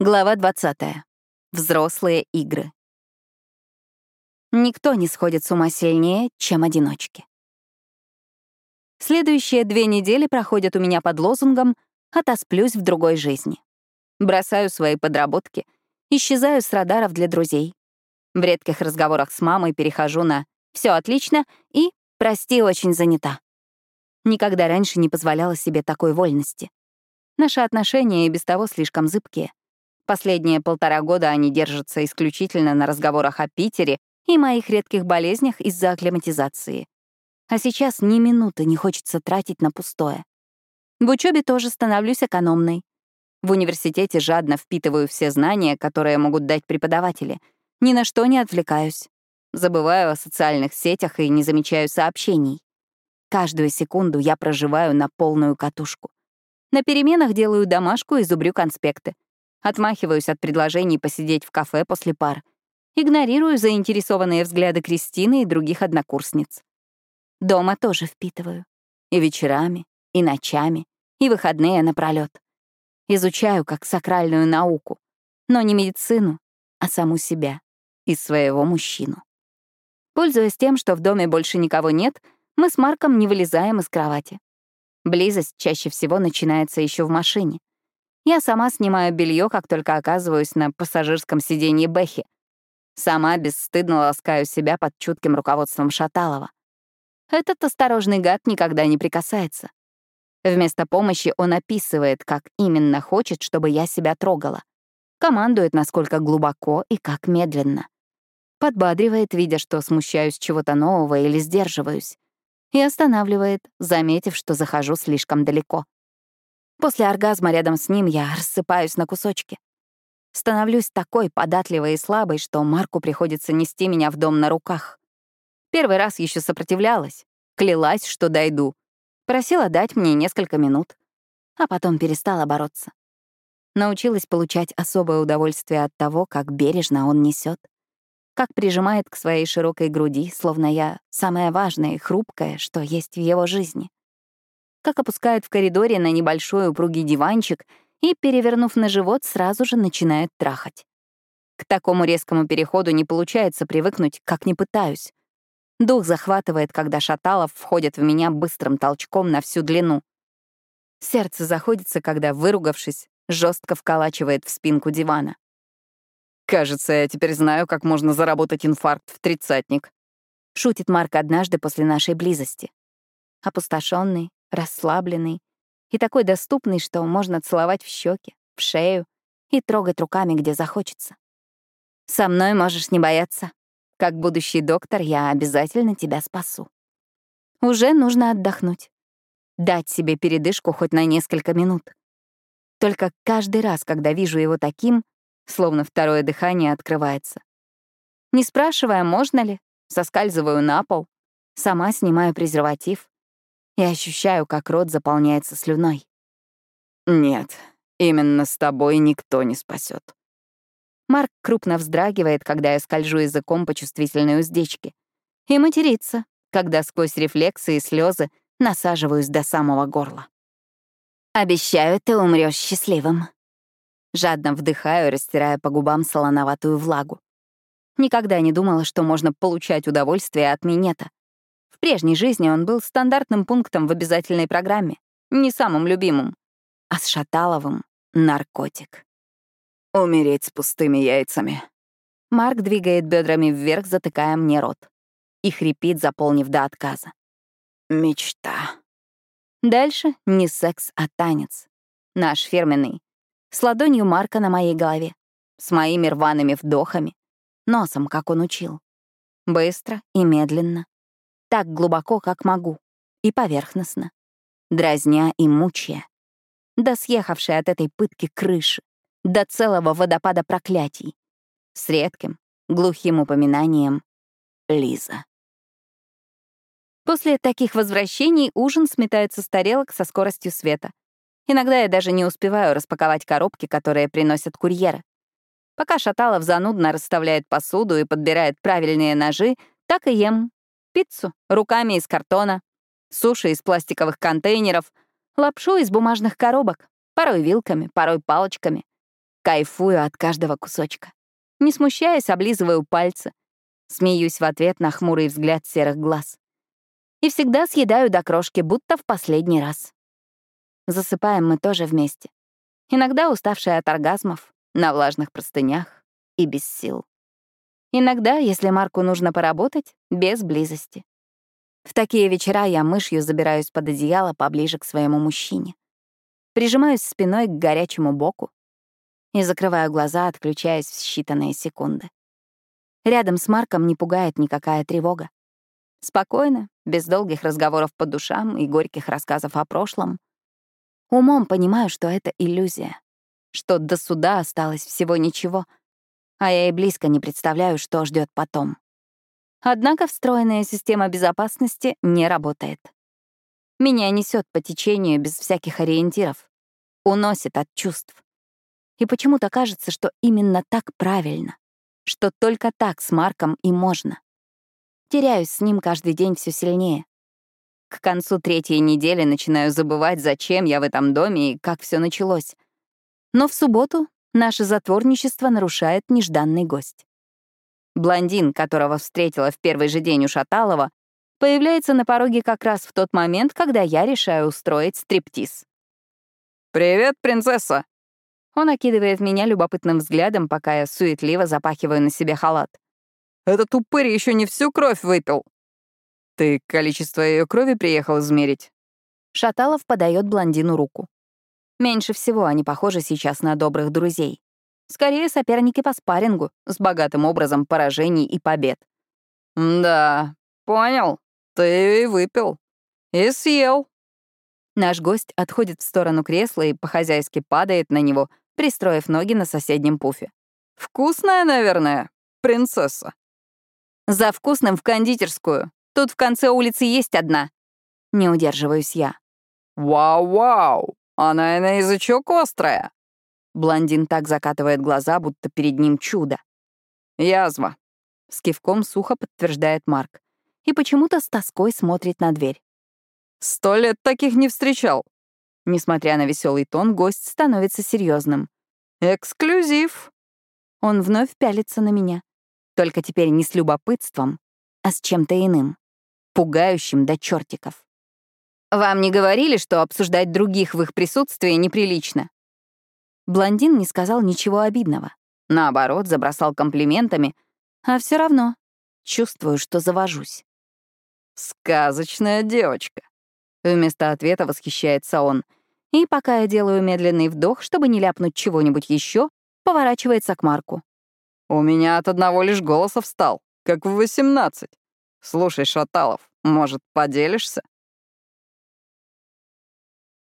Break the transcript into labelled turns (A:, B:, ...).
A: Глава 20. Взрослые игры. Никто не сходит с ума сильнее, чем одиночки. Следующие две недели проходят у меня под лозунгом «Отосплюсь в другой жизни». Бросаю свои подработки, исчезаю с радаров для друзей. В редких разговорах с мамой перехожу на «все отлично» и «прости, очень занята». Никогда раньше не позволяла себе такой вольности. Наши отношения и без того слишком зыбкие — Последние полтора года они держатся исключительно на разговорах о Питере и моих редких болезнях из-за акклиматизации. А сейчас ни минуты не хочется тратить на пустое. В учебе тоже становлюсь экономной. В университете жадно впитываю все знания, которые могут дать преподаватели. Ни на что не отвлекаюсь. Забываю о социальных сетях и не замечаю сообщений. Каждую секунду я проживаю на полную катушку. На переменах делаю домашку и зубрю конспекты. Отмахиваюсь от предложений посидеть в кафе после пар. Игнорирую заинтересованные взгляды Кристины и других однокурсниц. Дома тоже впитываю. И вечерами, и ночами, и выходные напролёт. Изучаю как сакральную науку, но не медицину, а саму себя и своего мужчину. Пользуясь тем, что в доме больше никого нет, мы с Марком не вылезаем из кровати. Близость чаще всего начинается еще в машине. Я сама снимаю белье, как только оказываюсь на пассажирском сиденье Бэхи. Сама бесстыдно ласкаю себя под чутким руководством Шаталова. Этот осторожный гад никогда не прикасается. Вместо помощи он описывает, как именно хочет, чтобы я себя трогала. Командует, насколько глубоко и как медленно. Подбадривает, видя, что смущаюсь чего-то нового или сдерживаюсь. И останавливает, заметив, что захожу слишком далеко. После оргазма рядом с ним я рассыпаюсь на кусочки. Становлюсь такой податливой и слабой, что Марку приходится нести меня в дом на руках. Первый раз еще сопротивлялась, клялась, что дойду. Просила дать мне несколько минут, а потом перестала бороться. Научилась получать особое удовольствие от того, как бережно он несет, как прижимает к своей широкой груди, словно я самое важное и хрупкое, что есть в его жизни как опускает в коридоре на небольшой упругий диванчик и, перевернув на живот, сразу же начинает трахать. К такому резкому переходу не получается привыкнуть, как не пытаюсь. Дух захватывает, когда Шаталов входит в меня быстрым толчком на всю длину. Сердце заходится, когда, выругавшись, жестко вколачивает в спинку дивана. «Кажется, я теперь знаю, как можно заработать инфаркт в тридцатник», — шутит Марк однажды после нашей близости. Опустошенный, расслабленный и такой доступный, что можно целовать в щеки, в шею и трогать руками, где захочется. Со мной можешь не бояться. Как будущий доктор я обязательно тебя спасу. Уже нужно отдохнуть. Дать себе передышку хоть на несколько минут. Только каждый раз, когда вижу его таким, словно второе дыхание открывается. Не спрашивая, можно ли, соскальзываю на пол, сама снимаю презерватив, и ощущаю, как рот заполняется слюной.
B: «Нет, именно с тобой никто не спасет.
A: Марк крупно вздрагивает, когда я скольжу языком по чувствительной уздечке, и матерится, когда сквозь рефлексы и слезы насаживаюсь до самого горла. «Обещаю, ты умрешь счастливым». Жадно вдыхаю, растирая по губам солоноватую влагу. Никогда не думала, что можно получать удовольствие от минета. Прежней жизни он был стандартным пунктом в обязательной программе, не самым любимым, а с Шаталовым — наркотик.
B: «Умереть с пустыми яйцами».
A: Марк двигает бедрами вверх, затыкая мне рот. И хрипит, заполнив до отказа.
B: «Мечта».
A: Дальше не секс, а танец. Наш фирменный. С ладонью Марка на моей голове. С моими рваными вдохами. Носом, как он учил. Быстро и медленно так глубоко, как могу, и поверхностно, дразня и мучая, до съехавшей от этой пытки крыши, до целого водопада проклятий, с редким, глухим упоминанием Лиза. После таких возвращений ужин сметается с тарелок со скоростью света. Иногда я даже не успеваю распаковать коробки, которые приносят курьеры. Пока Шаталов занудно расставляет посуду и подбирает правильные ножи, так и ем, Пиццу руками из картона, суши из пластиковых контейнеров, лапшу из бумажных коробок, порой вилками, порой палочками. Кайфую от каждого кусочка. Не смущаясь, облизываю пальцы. Смеюсь в ответ на хмурый взгляд серых глаз. И всегда съедаю до крошки, будто в последний раз. Засыпаем мы тоже вместе. Иногда уставшая от оргазмов, на влажных простынях и без сил. Иногда, если Марку нужно поработать, без близости. В такие вечера я мышью забираюсь под одеяло поближе к своему мужчине. Прижимаюсь спиной к горячему боку и закрываю глаза, отключаясь в считанные секунды. Рядом с Марком не пугает никакая тревога. Спокойно, без долгих разговоров по душам и горьких рассказов о прошлом. Умом понимаю, что это иллюзия, что до суда осталось всего ничего, а я и близко не представляю, что ждет потом. Однако встроенная система безопасности не работает. Меня несет по течению без всяких ориентиров, уносит от чувств. И почему-то кажется, что именно так правильно, что только так с Марком и можно. Теряюсь с ним каждый день все сильнее. К концу третьей недели начинаю забывать, зачем я в этом доме и как все началось. Но в субботу наше затворничество нарушает нежданный гость. Блондин, которого встретила в первый же день у Шаталова, появляется на пороге как раз в тот момент, когда я решаю устроить стриптиз.
B: «Привет, принцесса!»
A: Он окидывает меня любопытным взглядом, пока я суетливо запахиваю на себе халат.
B: «Этот упырь еще не всю кровь выпил!» «Ты количество ее крови приехал измерить?»
A: Шаталов подает блондину руку. Меньше всего они похожи сейчас на добрых друзей. Скорее, соперники по спаррингу, с богатым образом поражений и побед.
B: «Да, понял. Ты и выпил. И съел».
A: Наш гость отходит в сторону кресла и по-хозяйски падает на него, пристроив ноги на соседнем пуфе.
B: «Вкусная, наверное, принцесса».
A: «За вкусным в кондитерскую. Тут в конце улицы есть одна». Не удерживаюсь я.
B: «Вау-вау! Она и на язычок острая!»
A: Блондин так закатывает глаза, будто перед ним чудо.
B: «Язва», —
A: с кивком сухо подтверждает Марк. И почему-то с тоской смотрит на дверь.
B: «Сто лет таких не встречал».
A: Несмотря на веселый тон, гость становится серьезным.
B: «Эксклюзив».
A: Он вновь пялится на меня. Только теперь не с любопытством, а с чем-то иным. Пугающим до чертиков. «Вам не говорили, что обсуждать других в их присутствии неприлично?» Блондин не сказал ничего обидного. Наоборот, забросал комплиментами, а все равно чувствую, что завожусь.
B: «Сказочная девочка», —
A: вместо ответа восхищается он. И пока я делаю медленный вдох, чтобы не ляпнуть чего-нибудь еще, поворачивается к Марку.
B: «У меня от одного лишь голоса встал, как в восемнадцать. Слушай, Шаталов, может, поделишься?»